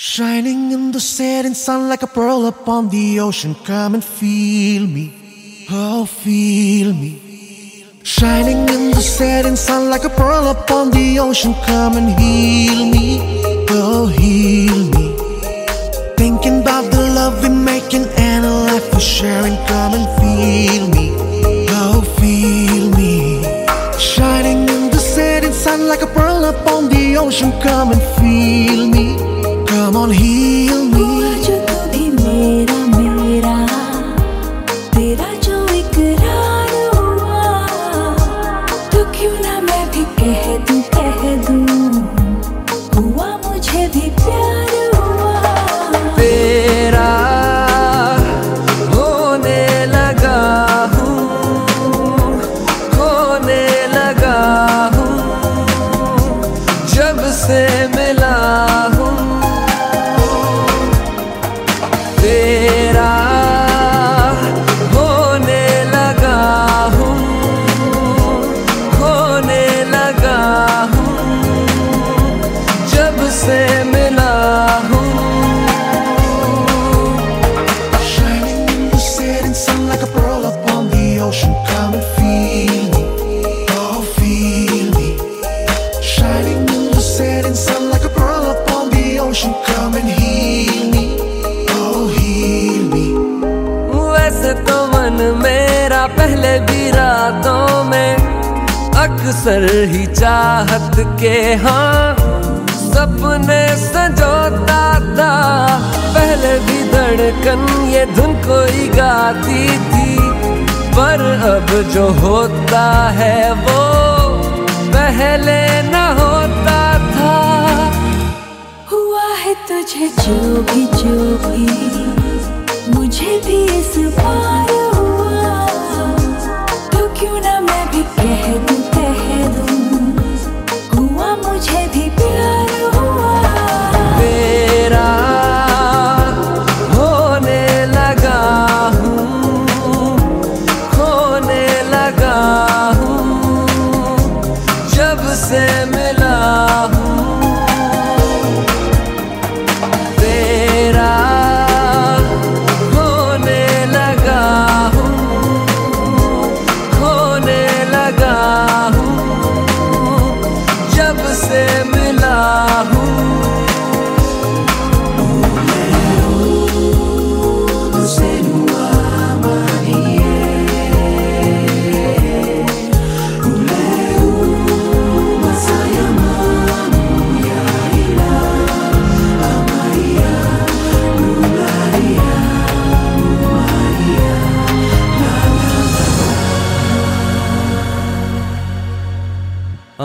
Shining in the setting sun like a pearl upon the ocean. Come and feel me. Oh, feel me. Shining in the setting sun like a pearl upon the ocean. Come and heal me. Oh, heal me. Thinking about the love we're making and a life we're sharing. Come and feel me. Oh, feel me. Shining in the setting sun like a pearl upon the ocean. Come and feel me. On, heal me. पहले भी रातों में अक्सर ही चाहत के हाँ सपने सजोता था। पहले भी धड़कन ये धुन कोई गाती थी। पर अब जो होता है वो पहले न होता था। हुआ है तुझे जो भी जो भी, मुझे भी इस बार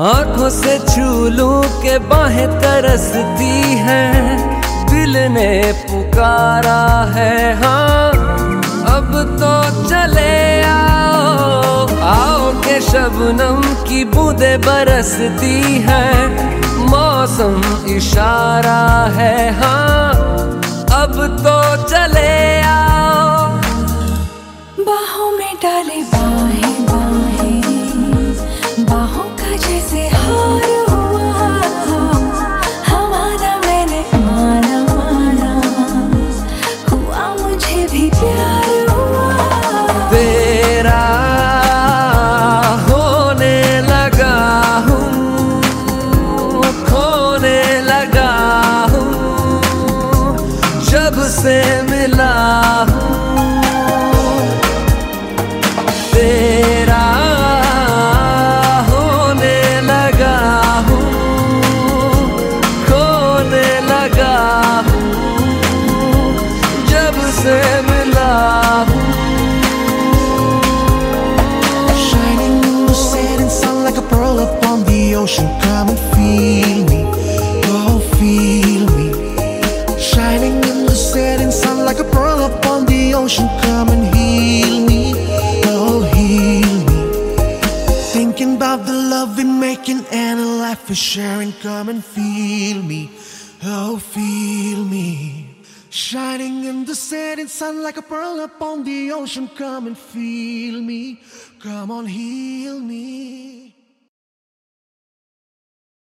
आँखों से छू के बाहें तरसती है। दिल ने पुकारा है हाँ। अब तो चले आओ आओ के शबनम की बूंदे बरसती है। मौसम इशारा है हाँ। अब तो चले जब से मिला हूँ तेरा होने लगा हूँ खोने लगा हूँ जब से मिला हूँ Shining in setting sun like a pearl upon the ocean. Thinking about the love we're making and a life we're sharing. Come and feel me. Oh, feel me. Shining in the setting sun like a pearl upon the ocean. Come and feel me. Come on, heal me.